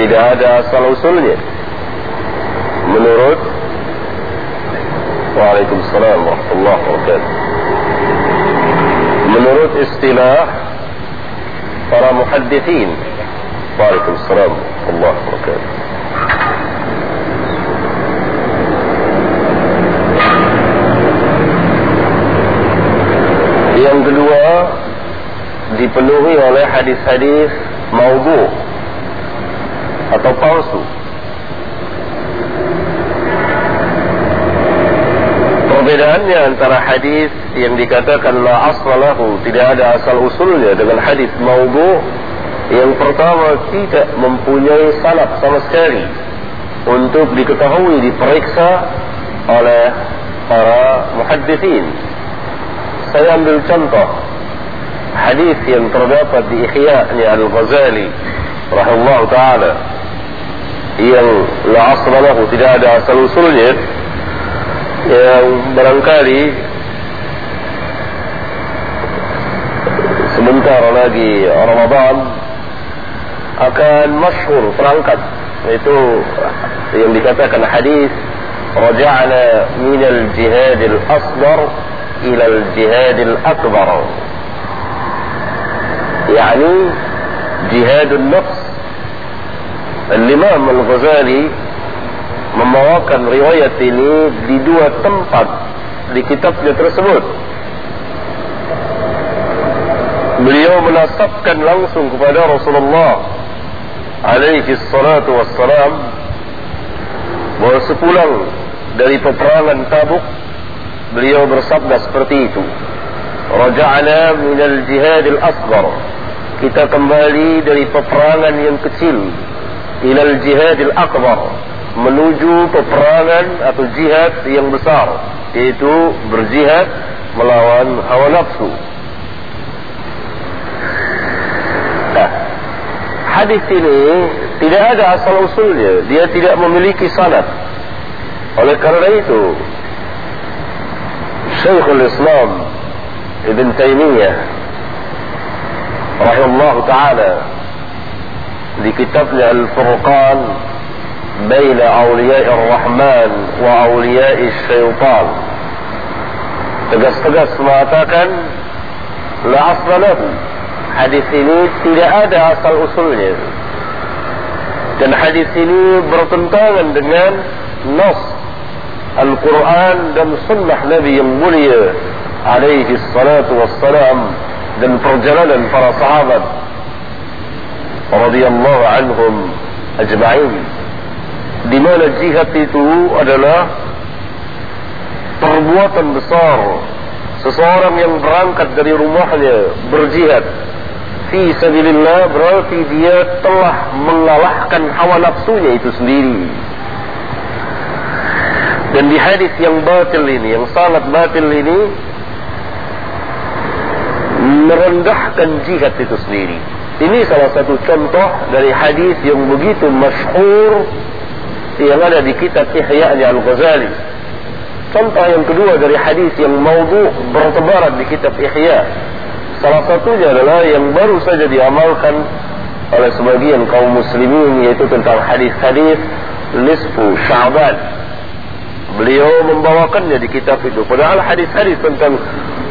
tidak ada asal usulnya menurut Waalaikumsalam warahmatullahi wabarakatuh. Menurut istilah para muhaddithin Waalaikumsalam warahmatullahi wabarakatuh. Yang kedua dipenuhi oleh hadis-hadis maudhu atau palsu. Perbedaannya antara hadis yang dikatakan la aslahu tidak ada asal usulnya dengan hadis maudhu yang pertama tidak mempunyai salaf sama sekali untuk diketahui diperiksa oleh para muhaddithin. Saya ambil contoh hadis yang terdapat di Ihya Al-Ghazali rahimahullah taala yang lahu tidak ada asal usulnya yang barangkali sebentar lagi Ramadan akan masyhur terangkat itu yang dikatakan hadis raja'na min al-jihad al-asghar إلى الجهاد الأكبر يعني جهاد النفس Al-Imam Al-Ghazali membawakan riwayat ini di dua tempat di kitabnya tersebut. Beliau menasabkan langsung kepada Rasulullah alaihi salatu wassalam bahawa sepulang dari peperangan tabuk beliau bersabda seperti itu. Raja'ana minal jihadil asgar kita kembali dari peperangan yang kecil ilal jihadil akbar menuju peperangan atau jihad yang besar yaitu berjihad melawan hawa nafsu. Nah, hadis ini tidak ada asal usulnya dia tidak memiliki sanad. Oleh kerana itu Syekhul Islam Ibn Taymiyyah rahimahullah taala تعالى لكتابنا الفرقان بين أولياء الرحمن وأولياء الشيطان tegas-tegas mengatakan la asla lahu hadis ini tidak ada asal usulnya dan hadis ini bertentangan dengan nas Al-Quran dan sunnah Nabi yang mulia alaihi salatu wassalam dan perjalanan para sahabat radhiyallahu anhum ajma'in. Di mana jihad itu adalah perbuatan besar. Seseorang yang berangkat dari rumahnya berjihad fi sabilillah berarti dia telah mengalahkan hawa nafsunya itu sendiri. Dan di hadis yang batil ini, yang sangat batil ini merendahkan jihad itu sendiri. Ini salah satu contoh dari hadis yang begitu masyhur yang ada di kitab Ihya Al-Ghazali. Contoh yang kedua dari hadis yang maudhu bertebaran di kitab Ihya. Salah satunya adalah yang baru saja diamalkan oleh sebagian kaum muslimin yaitu tentang hadis-hadis nisfu Sya'ban beliau membawakannya di kitab itu padahal hadis-hadis tentang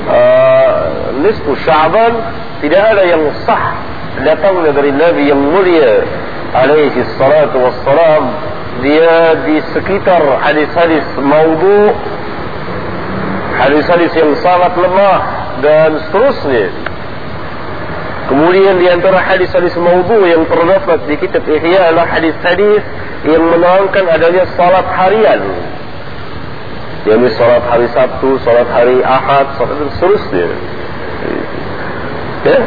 uh, nisfu sya'ban tidak ada yang sah datangnya dari Nabi yang mulia alaihi salatu wassalam dia di sekitar hadis-hadis maudhu hadis-hadis yang sangat lemah dan seterusnya kemudian di antara hadis-hadis maudhu yang terdapat di kitab ihya adalah hadis-hadis yang menerangkan adanya salat harian yakni solat hari Sabtu, solat hari Ahad, solat dan seterusnya. Ya.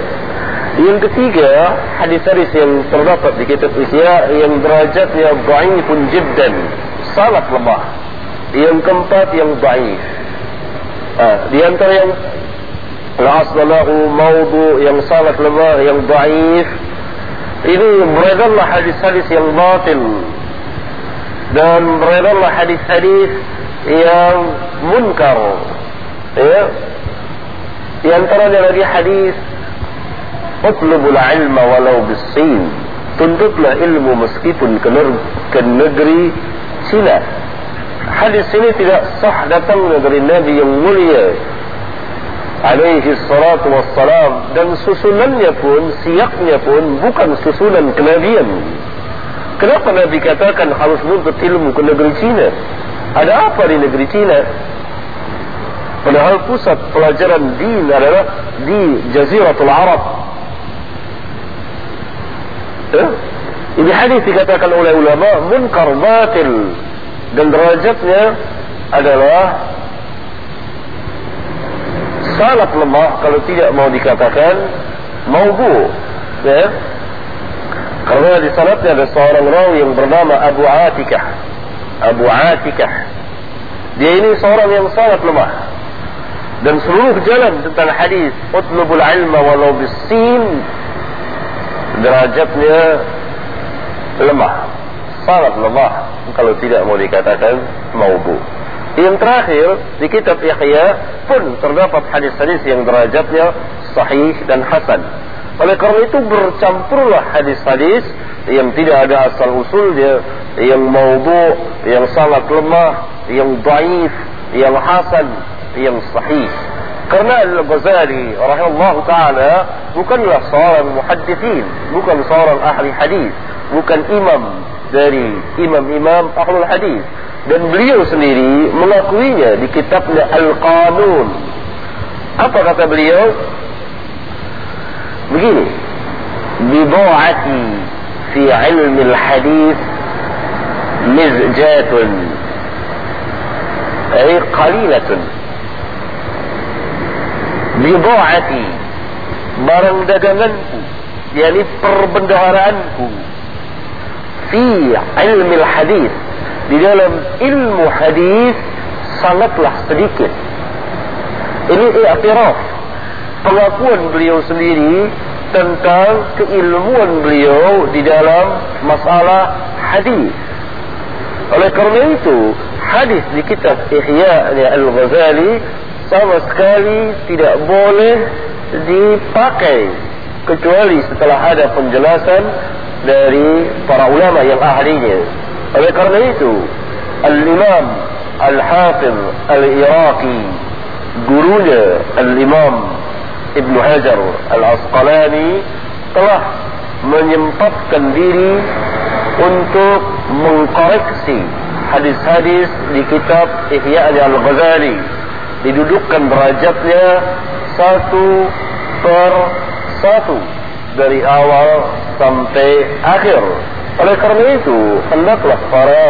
Yang ketiga, hadis-hadis yang terdapat di kitab Isya yang derajatnya pun jiddan, sangat lemah. Yang keempat yang baik. Ah, di antara yang al-aslahu mawdu yang sangat lemah, yang baik. Ini beredarlah hadis-hadis yang batil dan beredarlah hadis-hadis yang munkar ya di antaranya lagi hadis utlubul ilma walau bisin tuntutlah ilmu meskipun ke negeri Cina hadis ini tidak sah datang dari Nabi yang mulia alaihi salatu wassalam dan susunannya pun siaknya pun bukan susunan kenabian kenapa Nabi katakan harus menuntut ilmu ke negeri Cina ada apa di negeri Cina padahal pusat pelajaran din adalah di Jaziratul Arab ini hadis dikatakan oleh ulama munkar batil. Dan derajatnya adalah sangat lemah kalau tidak mau dikatakan maubu ya. Karena di sanatnya ada seorang rawi yang bernama Abu Atikah. Abu Atikah. Dia ini seorang yang sangat lemah. Dan seluruh jalan tentang hadis utlubul ilma walau bisin derajatnya lemah sangat lemah kalau tidak mau dikatakan maubu yang terakhir di kitab Yahya pun terdapat hadis-hadis yang derajatnya sahih dan hasan. Oleh kerana itu bercampurlah hadis-hadis yang tidak ada asal usulnya, yang maubu, yang sangat lemah, yang daif, yang hasan, yang sahih. Karena Al-Ghazali rahimahullah ta'ala bukanlah seorang muhaddithin, bukan seorang ahli hadis, bukan imam dari imam-imam ahlul hadis dan beliau sendiri mengakuinya di kitabnya Al-Qanun. Apa kata beliau? Begini. Bidu'ati fi ilmi al-hadith mizjatun ay qalilatun. Bidu'ati barang daganganku yakni perbendaharaanku fi ilmi al-hadith di dalam ilmu hadis sangatlah sedikit. Ini i'tiraf pengakuan beliau sendiri tentang keilmuan beliau di dalam masalah hadis. Oleh kerana itu, hadis di kitab Ihya Al-Ghazali sama sekali tidak boleh dipakai kecuali setelah ada penjelasan dari para ulama yang ahlinya. Oleh kerana itu Al-Imam Al-Hafiz Al-Iraqi Gurunya Al-Imam Ibn Hajar Al-Asqalani Telah menyempatkan diri Untuk mengkoreksi Hadis-hadis di kitab Ihya Al-Ghazali Didudukkan derajatnya Satu per satu Dari awal sampai akhir oleh kerana itu, hendaklah para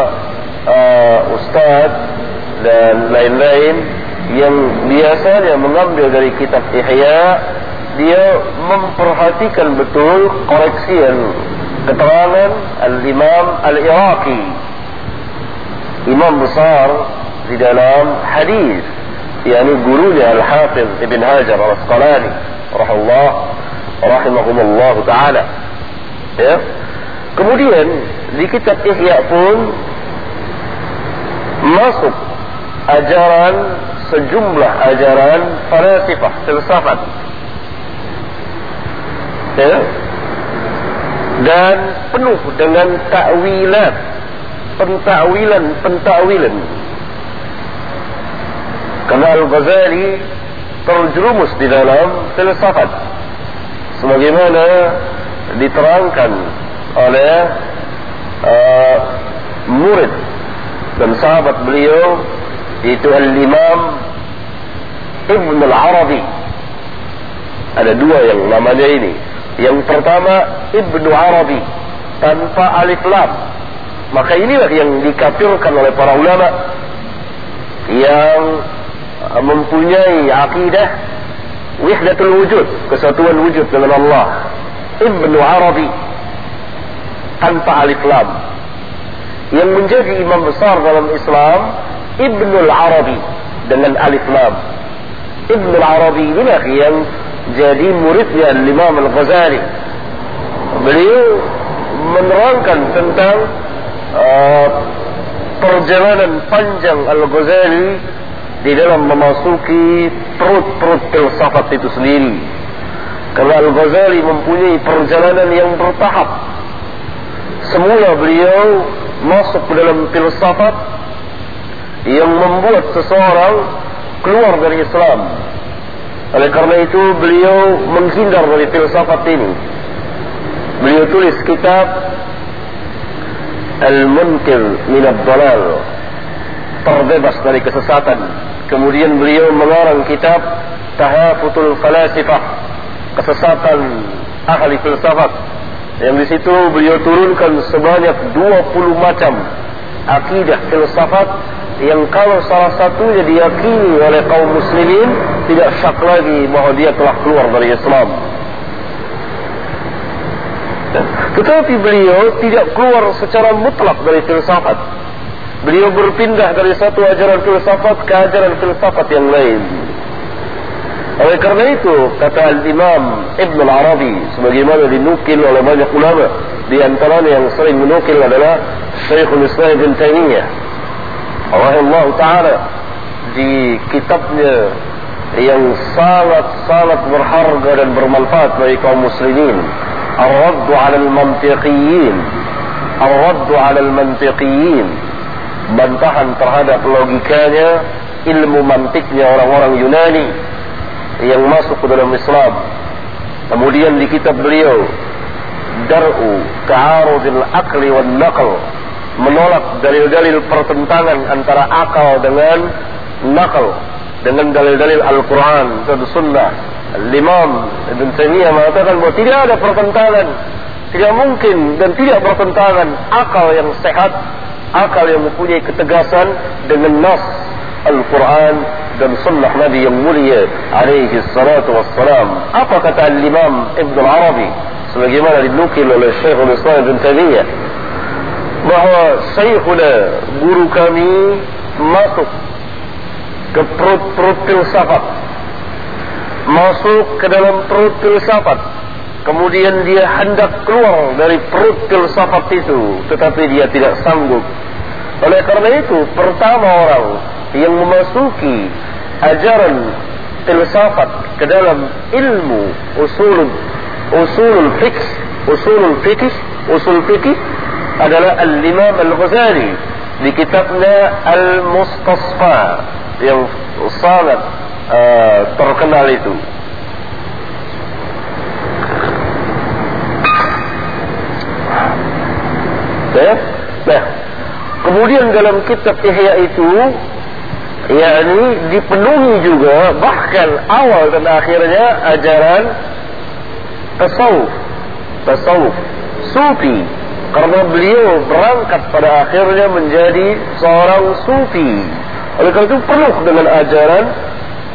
uh, ustaz dan lain-lain yang biasanya mengambil dari kitab Ihya, dia memperhatikan betul koreksian keterangan Al-Imam Al-Iraqi. Imam besar di dalam hadis yakni gurunya Al-Hafiz Ibn Hajar Al-Asqalani rahimahullah rahimahumullah taala ya Kemudian di kitab Ihya pun masuk ajaran sejumlah ajaran falsafah filsafat. Ya. Dan penuh dengan takwilan, pentakwilan, pentakwilan. Karena Al-Ghazali terjerumus di dalam filsafat. Sebagaimana diterangkan oleh uh, murid dan sahabat beliau itu Al-Imam Ibn Al-Arabi. Ada dua yang namanya ini. Yang pertama Ibn Arabi tanpa alif lam. Maka inilah yang dikafirkan oleh para ulama. Yang mempunyai akidah wihdatul wujud kesatuan wujud dengan Allah Ibn Arabi tanpa alif lam. Yang menjadi imam besar dalam Islam Ibnu Arabi dengan alif lam. Ibnu Arabi inilah yang jadi muridnya Imam Al-Ghazali. Beliau menerangkan tentang uh, perjalanan panjang Al-Ghazali di dalam memasuki perut-perut filsafat itu sendiri. Karena Al-Ghazali mempunyai perjalanan yang bertahap semula beliau masuk ke dalam filsafat yang membuat seseorang keluar dari Islam. Oleh karena itu beliau menghindar dari filsafat ini. Beliau tulis kitab Al-Munkir min Ad-Dalal terbebas dari kesesatan. Kemudian beliau mengarang kitab Tahafutul Falasifah kesesatan ahli filsafat. Yang di situ beliau turunkan sebanyak 20 macam akidah filsafat yang kalau salah satunya diyakini oleh kaum muslimin tidak syak lagi bahawa dia telah keluar dari Islam. Tetapi beliau tidak keluar secara mutlak dari filsafat beliau berpindah dari satu ajaran filsafat ke ajaran filsafat yang lain. Oleh kerana itu kata Al-Imam Ibn Al-Arabi sebagaimana dinukil oleh banyak ulama di antaranya yang sering menukil adalah Syekhul Islam Ibn Taymiyyah Allah Ta'ala di kitabnya yang sangat-sangat berharga dan bermanfaat bagi kaum muslimin. Ar-Raddu 'ala al-Mantiqiyin Ar-Raddu 'ala al-Mantiqiyin bantahan terhadap logikanya ilmu mantiknya orang-orang Yunani yang masuk ke dalam Islam. Kemudian di kitab beliau Dar'u Ta'arudil Akli wal Naql menolak dalil-dalil pertentangan antara akal dengan nakal dengan dalil-dalil Al-Quran dan Sunnah. Al-Imam Ibn Taymiyyah mengatakan bahawa tidak ada pertentangan tidak mungkin dan tidak pertentangan akal yang sehat akal yang mempunyai ketegasan dengan nas Al-Quran dan sunnah Nabi yang mulia alaihi salatu wassalam apa kata Al-Imam Ibn Arabi sebagaimana dinukil oleh Syekhul Islam Ibn Taymiyyah bahawa Syekhuna guru kami masuk ke perut-perut filsafat masuk ke dalam perut filsafat kemudian dia hendak keluar dari perut filsafat itu tetapi dia tidak sanggup oleh karena itu pertama orang yang memasuki ajaran filsafat ke dalam ilmu usul usul fiqh usul fiqh usul fiqh adalah Al-Imam Al-Ghazali di kitabnya Al-Mustasfa yang sangat uh, terkenal itu. Ya? Nah, kemudian dalam kitab Ihya itu yakni dipenuhi juga bahkan awal dan akhirnya ajaran tasawuf tasawuf sufi karena beliau berangkat pada akhirnya menjadi seorang sufi. Oleh karena itu penuh dengan ajaran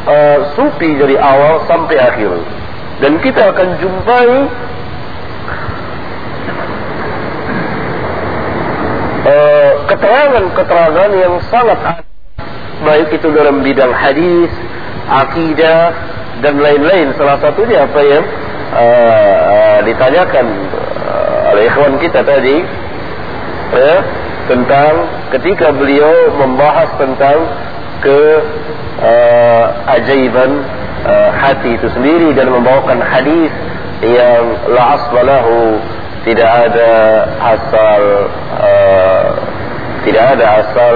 uh, sufi dari awal sampai akhir. Dan kita akan jumpai keterangan-keterangan yang sangat baik itu dalam bidang hadis, akidah dan lain-lain. Salah satunya apa yang uh, ditanyakan oleh ikhwan kita tadi ya, tentang ketika beliau membahas tentang ke uh, ajaiban uh, hati itu sendiri dan membawakan hadis yang la asbalahu tidak ada asal uh, tidak ada asal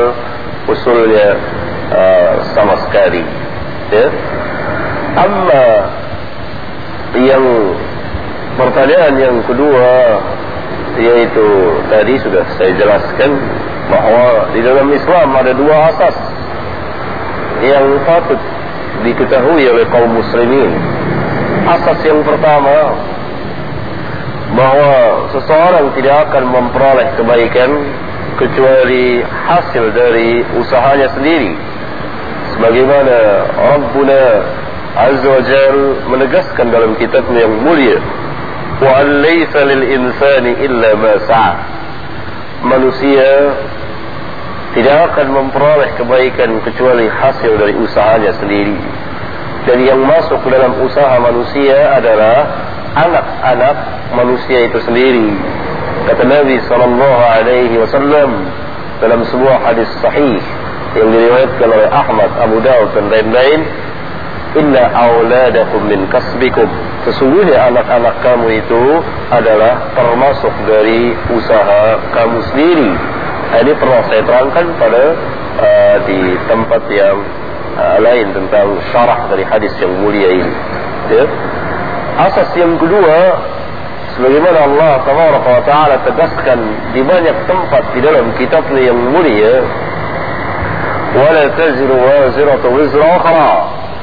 usulnya uh, sama sekali. Ya? Amma yang pertanyaan yang kedua yaitu tadi sudah saya jelaskan bahawa di dalam Islam ada dua asas. Yang patut diketahui oleh kaum muslimin. Asas yang pertama bahawa seseorang tidak akan memperoleh kebaikan kecuali hasil dari usahanya sendiri. Sebagaimana Rabbuna Azza wa Jal menegaskan dalam kitabnya yang mulia wa laysa lil insani illa ma sa'a. Manusia tidak akan memperoleh kebaikan kecuali hasil dari usahanya sendiri. Dan yang masuk dalam usaha manusia adalah anak-anak manusia itu sendiri kata Nabi sallallahu alaihi wasallam dalam sebuah hadis sahih yang diriwayatkan oleh Ahmad, Abu Dawud dan lain-lain inna auladakum min kasbikum sesungguhnya anak-anak kamu itu adalah termasuk dari usaha kamu sendiri. Ini pernah saya terangkan pada uh, di tempat yang uh, lain tentang syarah dari hadis yang mulia ini. Ya. Asas yang kedua, sebagaimana Allah Taala tegaskan di banyak tempat di dalam kitabnya yang mulia, wala taziru waziratu wizra ukhra.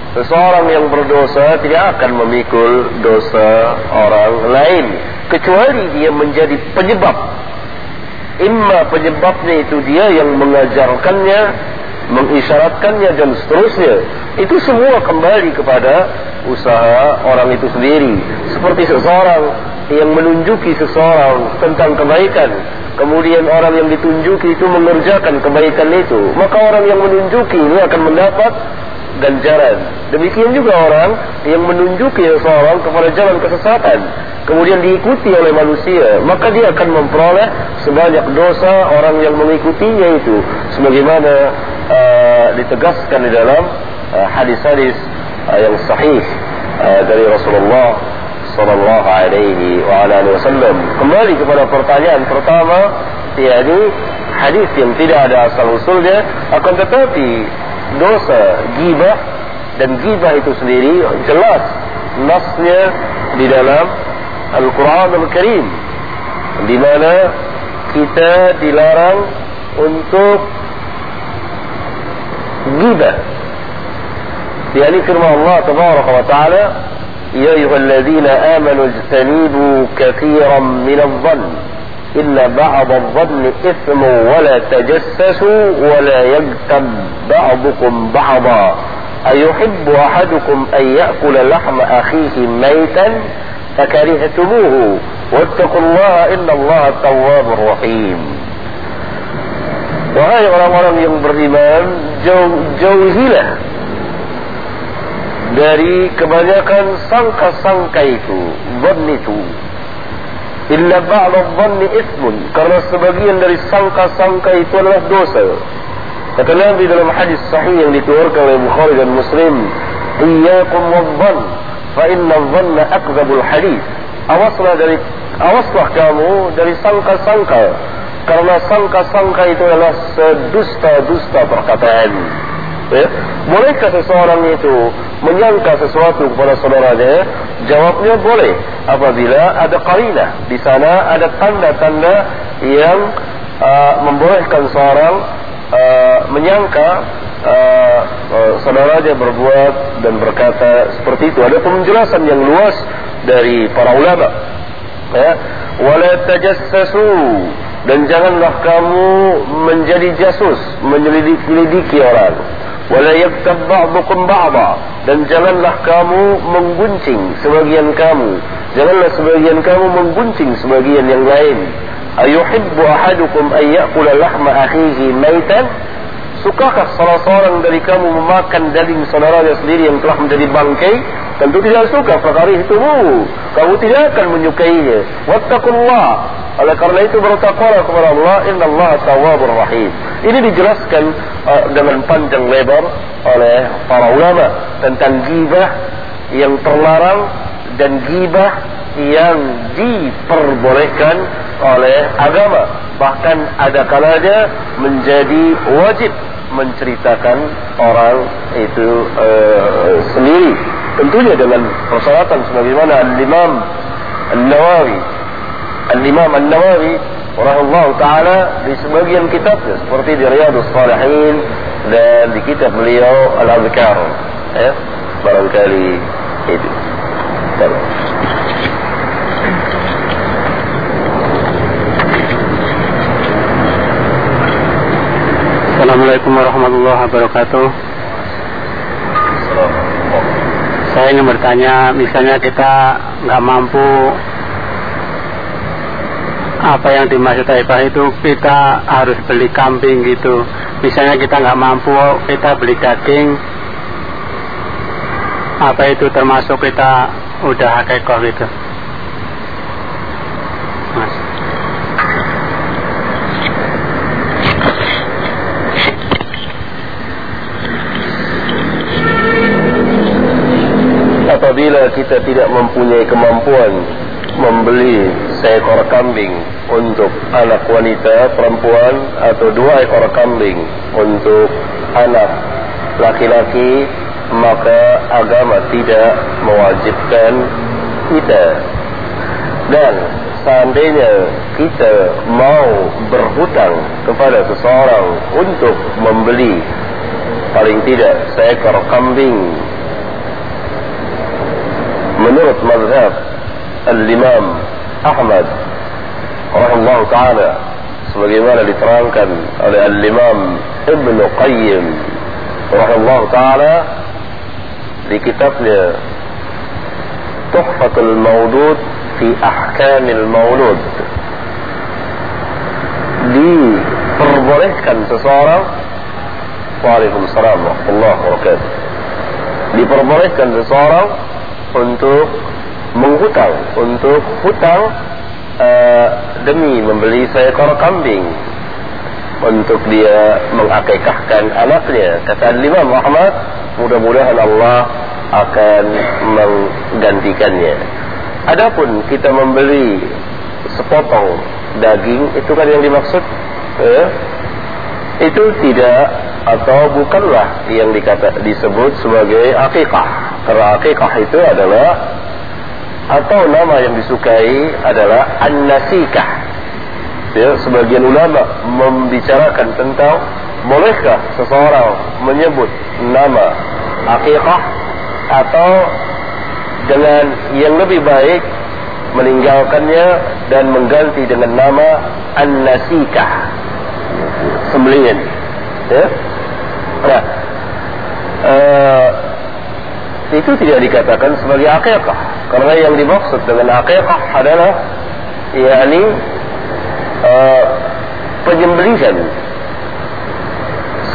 Seseorang yang berdosa tidak akan memikul dosa orang lain kecuali dia menjadi penyebab. Imma penyebabnya itu dia yang mengajarkannya mengisyaratkannya dan seterusnya. Itu semua kembali kepada usaha orang itu sendiri. Seperti seseorang yang menunjuki seseorang tentang kebaikan kemudian orang yang ditunjuki itu mengerjakan kebaikan itu maka orang yang menunjuki ini akan mendapat ganjaran demikian juga orang yang menunjuki seseorang kepada jalan kesesatan kemudian diikuti oleh manusia maka dia akan memperoleh sebanyak dosa orang yang mengikutinya itu sebagaimana uh, ditegaskan di dalam uh, hadis-hadis uh, yang sahih uh, dari Rasulullah sallallahu alaihi wa ala alihi wasallam. Kembali kepada pertanyaan pertama yakni hadis yang tidak ada asal usulnya akan tetapi dosa gibah dan gibah itu sendiri jelas nasnya di dalam Al-Quran Al-Karim di mana kita dilarang untuk gibah yakni firman Allah tabaraka wa ta'ala يا أيها الذين آمنوا اجتنبوا كثيرا من الظن إن بعض الظن إثم ولا تجسسوا ولا يغتب بعضكم بعضا. أيحب أحدكم أن يأكل لحم أخيه ميتا؟ فكرهتموه. واتقوا الله إن الله التواب الرحيم Wahai orang-orang yang beriman, jauh, jauhilah dari kebanyakan sangka-sangka itu dhann itu illa ba'da dhanni ithmun karena sebagian dari sangka-sangka itu adalah dosa. Kata Nabi dalam hadis sahih yang dikeluarkan oleh Bukhari dan Muslim iyyakum wadhann fa inna dhanna akdzabul hadis awaslah dari awaslah kamu dari sangka-sangka. Karena sangka-sangka itu adalah sedusta-dusta perkataan ya? Bolehkah seseorang itu menyangka sesuatu kepada saudaranya? Jawabnya boleh. Apabila ada qarina di sana ada tanda-tanda yang uh, membolehkan seorang uh, menyangka uh, uh, saudaranya berbuat dan berkata seperti itu. Ada penjelasan yang luas dari para ulama. Ya, wala tajassasu dan janganlah kamu menjadi jasus menyelidiki orang wala yaktab ba'dukum ba'da. Dan janganlah kamu mengguncing sebagian kamu. Janganlah sebagian kamu mengguncing sebagian yang lain. Ayuhibbu ahadukum an ya'kula lahma akhihi maitan? Sukakah salah seorang dari kamu memakan daging saudaranya sendiri yang telah menjadi bangkai? Tentu tidak suka perkara itu. Kamu tidak akan menyukainya. Wattaqullah. Oleh karena itu bertakwalah kepada Allah. Inna Allah tawabur rahim. Ini dijelaskan uh, dengan panjang lebar oleh para ulama tentang gibah yang terlarang dan gibah yang diperbolehkan oleh agama bahkan ada kalanya menjadi wajib menceritakan orang itu uh, sendiri tentunya dengan persyaratan sebagaimana al-imam al-nawawi al-imam al-nawawi rahimahullah ta'ala di sebagian kitabnya seperti di riyadus salihin dan di kitab beliau al-azkar. Ya barangkali itu. Terima Assalamualaikum warahmatullahi wabarakatuh. Saya ingin bertanya, misalnya kita nggak mampu apa yang dimaksud Taibah itu kita harus beli kambing gitu. Misalnya kita nggak mampu kita beli daging, apa itu termasuk kita udah hakekoh gitu. Mas. Apabila kita tidak mempunyai kemampuan membeli seekor kambing untuk anak wanita perempuan atau dua ekor kambing untuk anak laki-laki maka agama tidak mewajibkan kita. Dan seandainya kita mau berhutang kepada seseorang untuk membeli paling tidak seekor kambing منرت مذهب الإمام أحمد رحمه الله تعالى اسمه جمال لترانكا الإمام ابن قيم رحمه الله تعالى لكتاب تحفة المولود في أحكام المولود. دي فرضره كان سسارة وعليكم السلام ورحمة الله وبركاته. دي فرضره كان سسارة untuk menghutang untuk hutang uh, demi membeli seekor kambing. Untuk dia mengakikahkan anaknya. Kata Imam Muhammad mudah-mudahan Allah akan menggantikannya. Adapun kita membeli sepotong daging itu kan yang dimaksud? Eh? Itu tidak atau bukanlah yang dikata disebut sebagai akikah karena akikah itu adalah atau nama yang disukai adalah an-nasikah. Ya, sebagian ulama membicarakan tentang bolehkah seseorang menyebut nama akikah atau dengan yang lebih baik meninggalkannya dan mengganti dengan nama an-nasikah sembelihan ya? Nah uh, itu tidak dikatakan sebagai akikah karena yang dimaksud dengan akikah adalah yakni uh, penyembelihan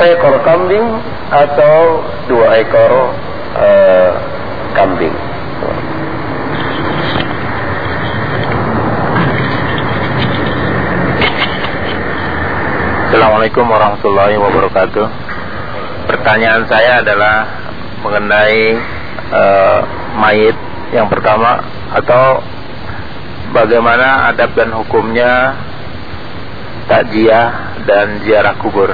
seekor kambing atau dua ekor uh, kambing. Assalamualaikum warahmatullahi wabarakatuh. Pertanyaan saya adalah mengenai uh, mayit yang pertama atau bagaimana adab dan hukumnya takjiah dan ziarah kubur.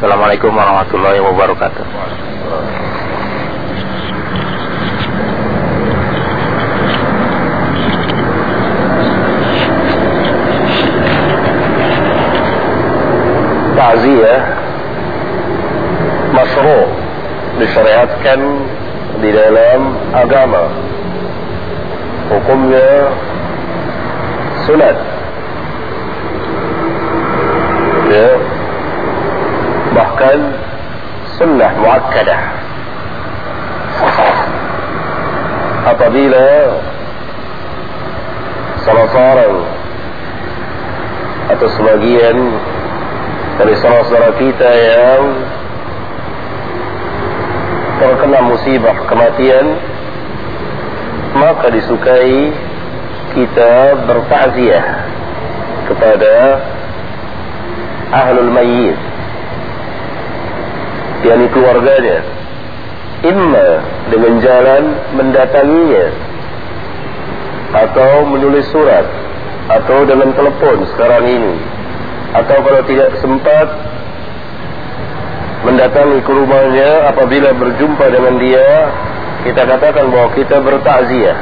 Assalamualaikum warahmatullahi wabarakatuh. Takziah masyru' disyariatkan di dalam agama. Hukumnya sunat. Ya. Bahkan sunnah muakkadah. Apabila salah seorang atau sebagian dari saudara-saudara kita yang terkena musibah kematian maka disukai kita bertakziah kepada ahlul mayyit yakni keluarganya. Imma dengan jalan mendatanginya atau menulis surat atau dengan telepon sekarang ini atau kalau tidak sempat mendatangi ke rumahnya apabila berjumpa dengan dia kita katakan bahawa kita bertakziah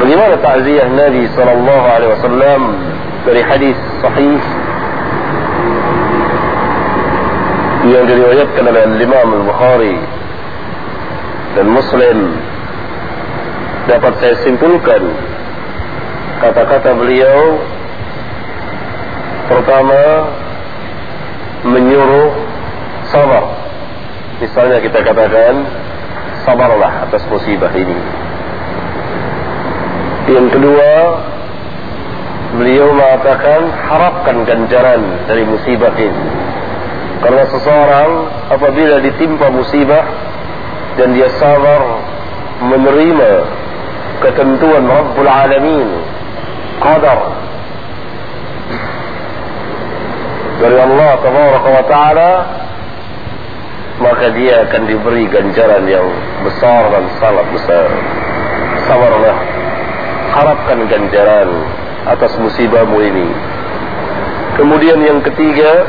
bagaimana takziah Nabi sallallahu alaihi wasallam dari hadis sahih yang diriwayatkan oleh Imam Al-Bukhari dan Muslim? Dapat saya simpulkan kata-kata beliau pertama menyuruh sabar. Misalnya kita katakan sabarlah atas musibah ini. Yang kedua beliau mengatakan harapkan ganjaran dari musibah ini. Karena seseorang apabila ditimpa musibah dan dia sabar menerima ketentuan Rabbul Alamin qadar dari Allah Tabaraka wa Ta'ala maka dia akan diberi ganjaran yang besar dan sangat besar. Sabarlah, harapkan ganjaran atas musibahmu ini. Kemudian yang ketiga,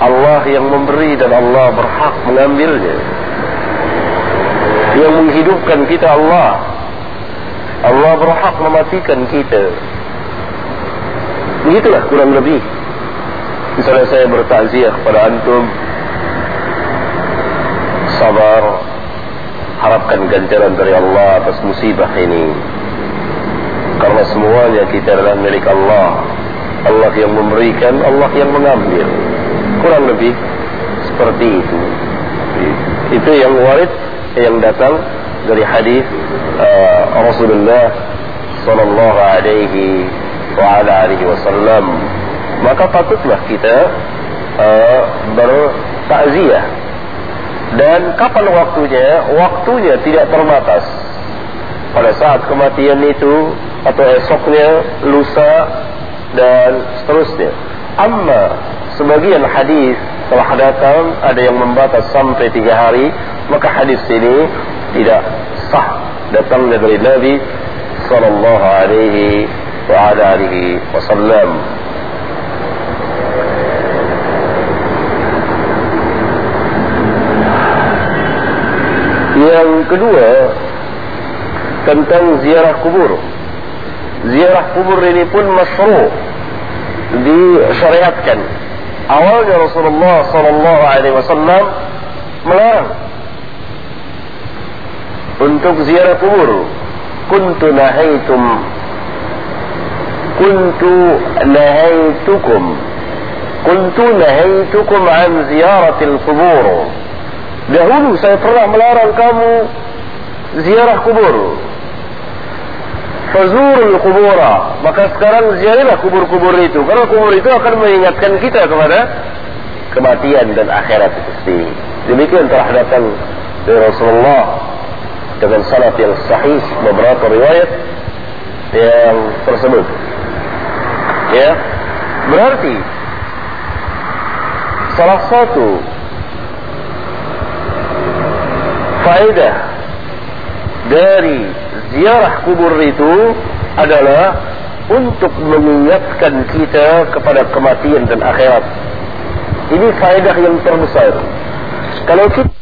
Allah yang memberi dan Allah berhak mengambilnya. Yang menghidupkan kita Allah. Allah berhak mematikan kita. Begitulah kurang lebih. Misalnya saya bertakziah kepada antum. Sabar. Harapkan ganjaran dari Allah atas musibah ini. Karena semuanya kita adalah milik Allah. Allah yang memberikan Allah yang mengambil. Kurang lebih seperti itu. Itu yang warid yang datang dari hadis uh, Rasulullah sallallahu alaihi wa ala alihi wasallam maka patutlah kita uh, bertakziah. Dan kapan waktunya? Waktunya tidak terbatas. Pada saat kematian itu atau esoknya lusa dan seterusnya. Amma sebagian hadis telah datang ada yang membatas sampai tiga hari maka hadis ini tidak sah datangnya dari Nabi sallallahu alaihi wa ala alihi wasallam Yang kedua tentang ziarah kubur. Ziarah kubur ini pun masyru' disyariatkan. Awalnya Rasulullah sallallahu alaihi wasallam melarang untuk ziarah kubur. Kuntu nahaitum kuntu nahaitukum kuntu nahaitukum an ziyaratil kubur. Dahulu saya pernah melarang kamu ziarah kubur. Fazurul kubura. Maka sekarang ziarahlah kubur-kubur itu. Karena kubur itu akan mengingatkan kita kepada kematian dan akhirat itu sendiri. Demikian telah datang dari Rasulullah dengan salat yang sahih beberapa riwayat yang tersebut. Ya, berarti salah satu faedah dari ziarah kubur itu adalah untuk mengingatkan kita kepada kematian dan akhirat. Ini faedah yang terbesar. Kalau kita